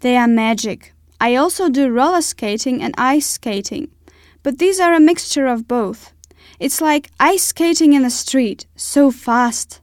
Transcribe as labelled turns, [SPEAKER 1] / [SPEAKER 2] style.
[SPEAKER 1] They are magic. I also do roller skating and ice skating, but these are a mixture of both. It's like ice skating in the street, so fast.